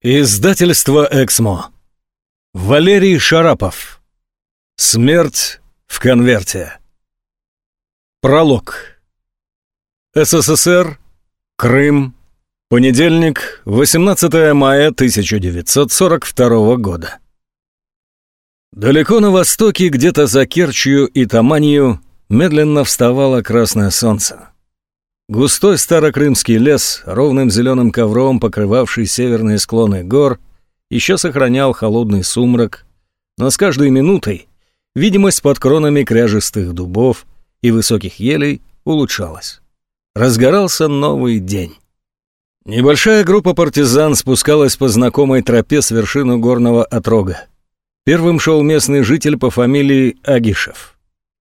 Издательство «Эксмо». Валерий Шарапов. Смерть в конверте. Пролог. СССР. Крым. Понедельник, 18 мая 1942 года. Далеко на востоке, где-то за Керчью и Таманью, медленно вставало красное солнце. Густой старокрымский лес, ровным зеленым ковром покрывавший северные склоны гор, еще сохранял холодный сумрак, но с каждой минутой видимость под кронами кряжестых дубов и высоких елей улучшалась. Разгорался новый день. Небольшая группа партизан спускалась по знакомой тропе с вершины горного отрога. Первым шел местный житель по фамилии Агишев.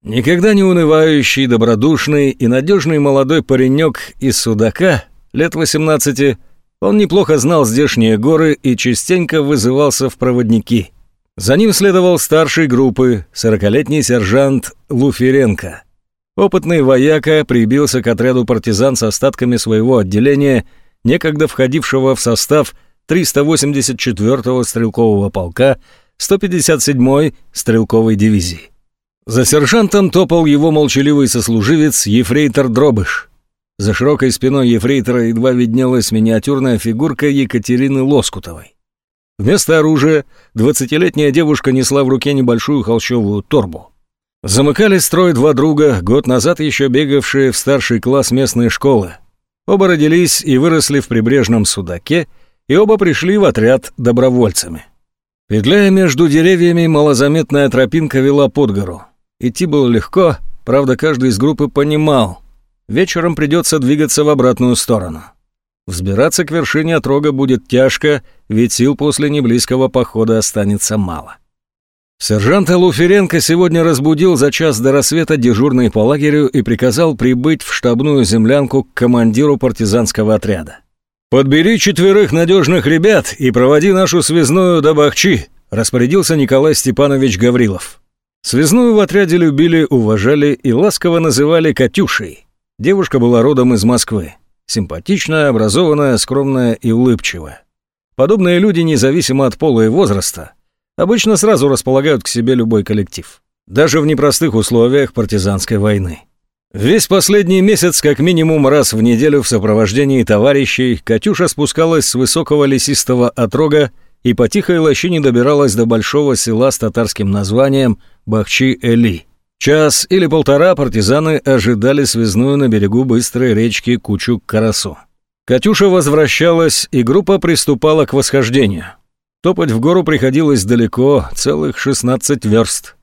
Никогда не унывающий, добродушный и надежный молодой паренек из Судака, лет 18, он неплохо знал здешние горы и частенько вызывался в проводники. За ним следовал старший группы, сорокалетний сержант Луференко. Опытный вояка прибился к отряду партизан с остатками своего отделения, некогда входившего в состав 384-го стрелкового полка 157-й стрелковой дивизии. За сержантом топал его молчаливый сослуживец Ефрейтор Дробыш. За широкой спиной Ефрейтора едва виднелась миниатюрная фигурка Екатерины Лоскутовой. Вместо оружия двадцатилетняя девушка несла в руке небольшую холщовую торбу. Замыкали строй два друга, год назад еще бегавшие в старший класс местной школы. Оба родились и выросли в прибрежном Судаке, и оба пришли в отряд добровольцами. Петляя между деревьями, малозаметная тропинка вела под гору. Идти было легко, правда, каждый из группы понимал. Вечером придется двигаться в обратную сторону. Взбираться к вершине отрога будет тяжко, ведь сил после неблизкого похода останется мало. Сержанта Луференко сегодня разбудил за час до рассвета дежурный по лагерю и приказал прибыть в штабную землянку к командиру партизанского отряда. «Подбери четверых надежных ребят и проводи нашу связную до Бахчи», распорядился Николай Степанович Гаврилов. Связную в отряде любили, уважали и ласково называли Катюшей. Девушка была родом из Москвы. Симпатичная, образованная, скромная и улыбчивая. Подобные люди, независимо от пола и возраста, обычно сразу располагают к себе любой коллектив. Даже в непростых условиях партизанской войны. Весь последний месяц, как минимум раз в неделю в сопровождении товарищей, Катюша спускалась с высокого лесистого отрога и по тихой лощине добиралась до большого села с татарским названием Бахчи-Эли. Час или полтора партизаны ожидали связную на берегу быстрой речки Кучук-Карасу. Катюша возвращалась, и группа приступала к восхождению. Топать в гору приходилось далеко, целых 16 верст.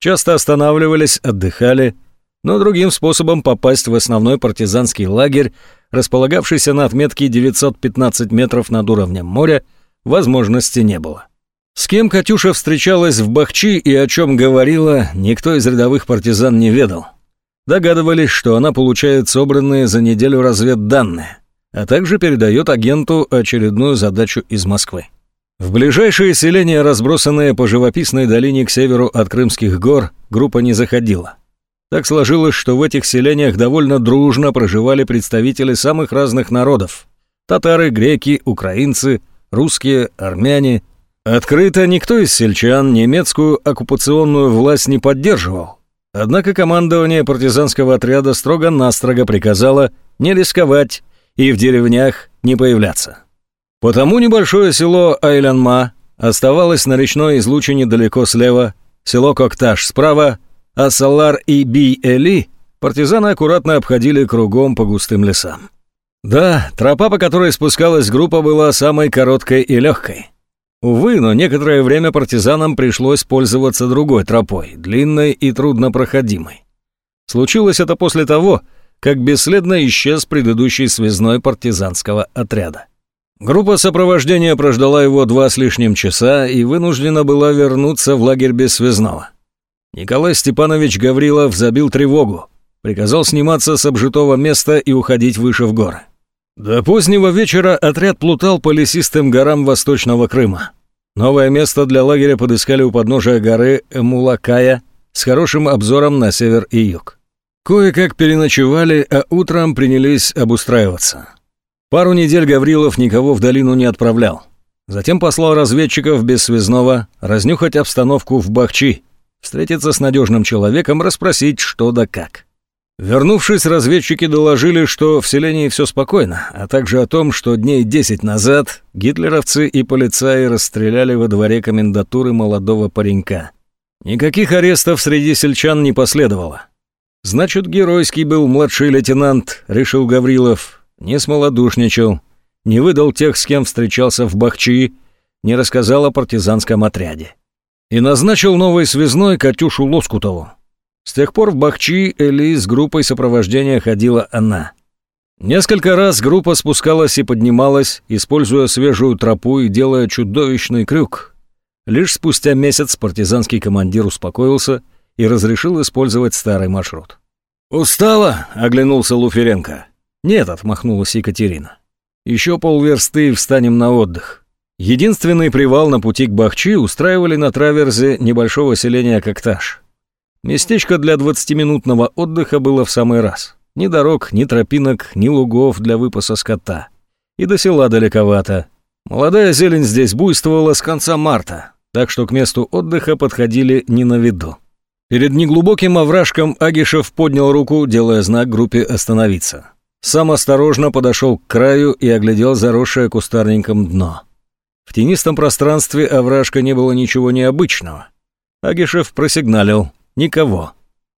Часто останавливались, отдыхали, но другим способом попасть в основной партизанский лагерь, располагавшийся на отметке 915 метров над уровнем моря, возможности не было. С кем Катюша встречалась в Бахчи и о чем говорила, никто из рядовых партизан не ведал. Догадывались, что она получает собранные за неделю разведданные, а также передает агенту очередную задачу из Москвы. В ближайшие селения, разбросанные по живописной долине к северу от Крымских гор, группа не заходила. Так сложилось, что в этих селениях довольно дружно проживали представители самых разных народов. Татары, греки, украинцы – русские, армяне. Открыто никто из сельчан немецкую оккупационную власть не поддерживал. Однако командование партизанского отряда строго-настрого приказало не рисковать и в деревнях не появляться. Потому небольшое село Айлянма оставалось на речной излучине далеко слева, село Кокташ справа, а Салар и Би-Эли партизаны аккуратно обходили кругом по густым лесам. Да, тропа, по которой спускалась группа, была самой короткой и легкой. Увы, но некоторое время партизанам пришлось пользоваться другой тропой, длинной и труднопроходимой. Случилось это после того, как бесследно исчез предыдущий связной партизанского отряда. Группа сопровождения прождала его два с лишним часа и вынуждена была вернуться в лагерь без связного. Николай Степанович Гаврилов забил тревогу, приказал сниматься с обжитого места и уходить выше в горы. До позднего вечера отряд плутал по лесистым горам Восточного Крыма. Новое место для лагеря подыскали у подножия горы Эмулакая с хорошим обзором на север и юг. Кое-как переночевали, а утром принялись обустраиваться. Пару недель Гаврилов никого в долину не отправлял. Затем послал разведчиков без связного разнюхать обстановку в Бахчи, встретиться с надежным человеком, расспросить что да как. Вернувшись, разведчики доложили, что в селении все спокойно, а также о том, что дней десять назад гитлеровцы и полицаи расстреляли во дворе комендатуры молодого паренька. Никаких арестов среди сельчан не последовало. Значит, геройский был младший лейтенант, решил Гаврилов, не смолодушничал, не выдал тех, с кем встречался в Бахчи, не рассказал о партизанском отряде. И назначил новой связной Катюшу Лоскутову. С тех пор в Бахчи Эли с группой сопровождения ходила она. Несколько раз группа спускалась и поднималась, используя свежую тропу и делая чудовищный крюк. Лишь спустя месяц партизанский командир успокоился и разрешил использовать старый маршрут. «Устала?» — оглянулся Луференко. «Нет», — отмахнулась Екатерина. Еще полверсты и встанем на отдых. Единственный привал на пути к Бахчи устраивали на траверзе небольшого селения Кокташ. Местечко для 20-минутного отдыха было в самый раз. Ни дорог, ни тропинок, ни лугов для выпаса скота. И до села далековато. Молодая зелень здесь буйствовала с конца марта, так что к месту отдыха подходили не на виду. Перед неглубоким овражком Агишев поднял руку, делая знак группе остановиться. Сам осторожно подошел к краю и оглядел заросшее кустарником дно. В тенистом пространстве овражка не было ничего необычного. Агишев просигналил. Никого.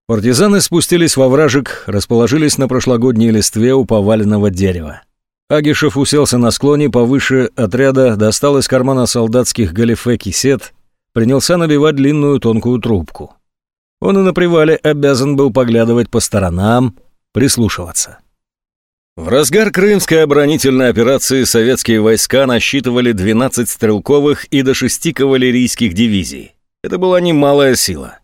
Партизаны спустились во вражек, расположились на прошлогодней листве у поваленного дерева. Агишев уселся на склоне повыше отряда, достал из кармана солдатских галифе кисет, принялся набивать длинную тонкую трубку. Он и на привале обязан был поглядывать по сторонам, прислушиваться. В разгар крымской оборонительной операции советские войска насчитывали 12 стрелковых и до 6 кавалерийских дивизий. Это была немалая сила.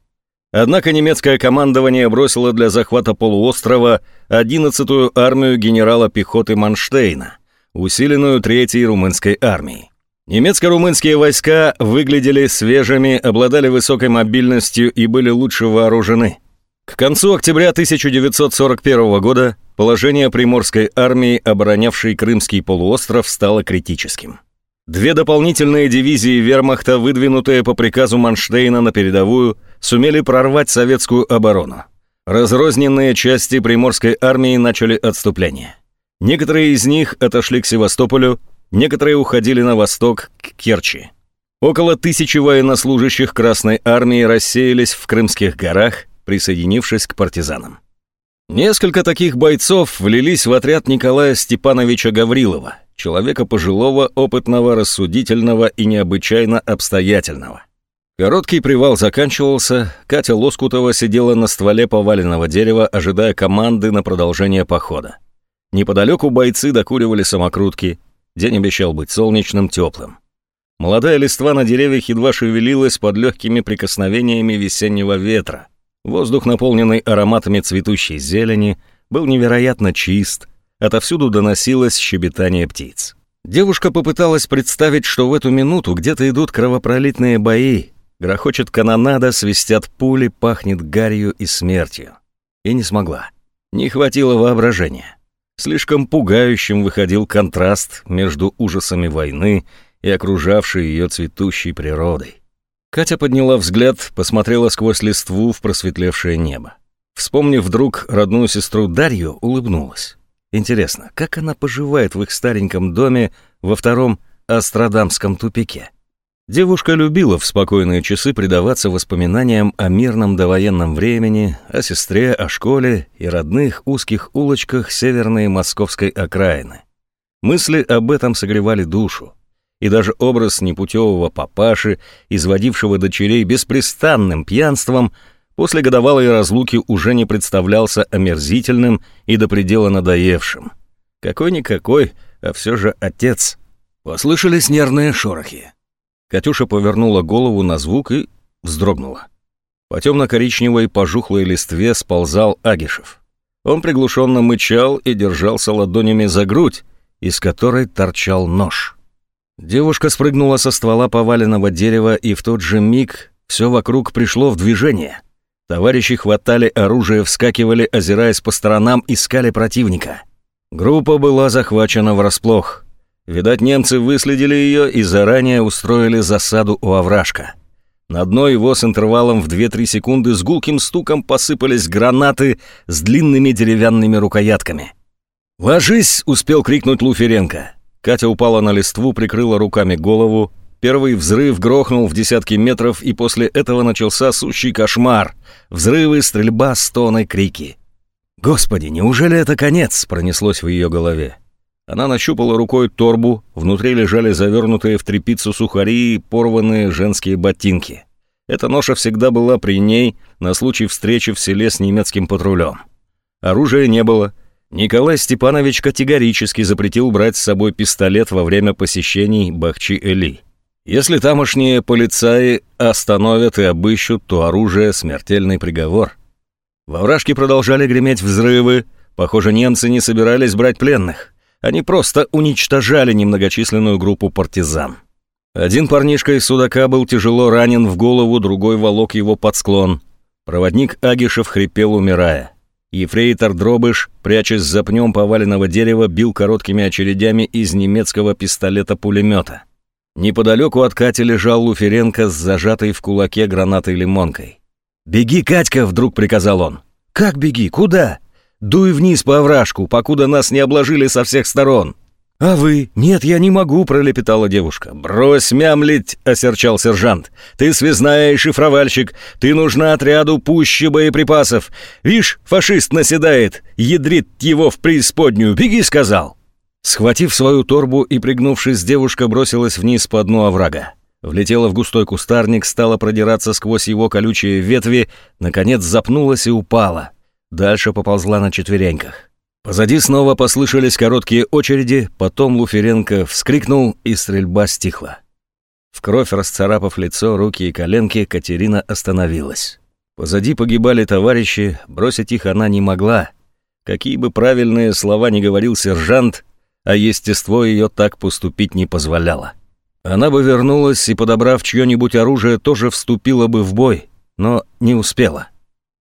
Однако немецкое командование бросило для захвата полуострова 11-ю армию генерала пехоты Манштейна, усиленную 3-й румынской армией. Немецко-румынские войска выглядели свежими, обладали высокой мобильностью и были лучше вооружены. К концу октября 1941 года положение приморской армии, оборонявшей Крымский полуостров, стало критическим. Две дополнительные дивизии вермахта, выдвинутые по приказу Манштейна на передовую, сумели прорвать советскую оборону. Разрозненные части приморской армии начали отступление. Некоторые из них отошли к Севастополю, некоторые уходили на восток, к Керчи. Около тысячи военнослужащих Красной армии рассеялись в Крымских горах, присоединившись к партизанам. Несколько таких бойцов влились в отряд Николая Степановича Гаврилова, человека пожилого, опытного, рассудительного и необычайно обстоятельного. Короткий привал заканчивался, Катя Лоскутова сидела на стволе поваленного дерева, ожидая команды на продолжение похода. Неподалеку бойцы докуривали самокрутки, день обещал быть солнечным, теплым. Молодая листва на деревьях едва шевелилась под легкими прикосновениями весеннего ветра. Воздух, наполненный ароматами цветущей зелени, был невероятно чист, отовсюду доносилось щебетание птиц. Девушка попыталась представить, что в эту минуту где-то идут кровопролитные бои, грохочет канонада, свистят пули, пахнет гарью и смертью. И не смогла. Не хватило воображения. Слишком пугающим выходил контраст между ужасами войны и окружавшей ее цветущей природой. Катя подняла взгляд, посмотрела сквозь листву в просветлевшее небо. Вспомнив вдруг родную сестру Дарью, улыбнулась. Интересно, как она поживает в их стареньком доме во втором Астрадамском тупике? Девушка любила в спокойные часы предаваться воспоминаниям о мирном довоенном времени, о сестре, о школе и родных узких улочках северной московской окраины. Мысли об этом согревали душу и даже образ непутевого папаши, изводившего дочерей беспрестанным пьянством, после годовалой разлуки уже не представлялся омерзительным и до предела надоевшим. Какой-никакой, а все же отец. Послышались нервные шорохи. Катюша повернула голову на звук и вздрогнула. По темно-коричневой пожухлой листве сползал Агишев. Он приглушенно мычал и держался ладонями за грудь, из которой торчал нож. Девушка спрыгнула со ствола поваленного дерева, и в тот же миг все вокруг пришло в движение. Товарищи хватали оружие, вскакивали, озираясь по сторонам, искали противника. Группа была захвачена врасплох. Видать, немцы выследили ее и заранее устроили засаду у овражка. На дно его с интервалом в 2-3 секунды с гулким стуком посыпались гранаты с длинными деревянными рукоятками. «Ложись!» — успел крикнуть Луференко. Катя упала на листву, прикрыла руками голову. Первый взрыв грохнул в десятки метров, и после этого начался сущий кошмар. Взрывы, стрельба, стоны, крики. «Господи, неужели это конец?» — пронеслось в ее голове. Она нащупала рукой торбу, внутри лежали завернутые в тряпицу сухари и порванные женские ботинки. Эта ноша всегда была при ней на случай встречи в селе с немецким патрулем. Оружия не было. Николай Степанович категорически запретил брать с собой пистолет во время посещений Бахчи-Эли. Если тамошние полицаи остановят и обыщут, то оружие — смертельный приговор. Во вражке продолжали греметь взрывы. Похоже, немцы не собирались брать пленных. Они просто уничтожали немногочисленную группу партизан. Один парнишка из Судака был тяжело ранен в голову, другой волок его под склон. Проводник Агишев хрипел, умирая. Ефрейтор Дробыш, прячась за пнем поваленного дерева, бил короткими очередями из немецкого пистолета-пулемета. Неподалеку от Кати лежал Луференко с зажатой в кулаке гранатой-лимонкой. «Беги, Катька!» — вдруг приказал он. «Как беги? Куда?» Дуй вниз по овражку, покуда нас не обложили со всех сторон». «А вы?» «Нет, я не могу», — пролепетала девушка. «Брось мямлить», — осерчал сержант. «Ты связная и шифровальщик. Ты нужна отряду пуще боеприпасов. Вишь, фашист наседает, ядрит его в преисподнюю. Беги», — сказал. Схватив свою торбу и пригнувшись, девушка бросилась вниз по дну оврага. Влетела в густой кустарник, стала продираться сквозь его колючие ветви, наконец запнулась и упала. Дальше поползла на четвереньках. Позади снова послышались короткие очереди, потом Луференко вскрикнул, и стрельба стихла. В кровь расцарапав лицо, руки и коленки, Катерина остановилась. Позади погибали товарищи, бросить их она не могла. Какие бы правильные слова ни говорил сержант, а естество ее так поступить не позволяло. Она бы вернулась и, подобрав чье-нибудь оружие, тоже вступила бы в бой, но не успела.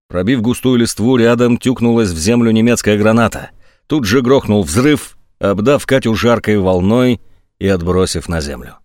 Пробив густую листву, рядом тюкнулась в землю немецкая граната. Тут же грохнул взрыв, обдав Катю жаркой волной и отбросив на землю.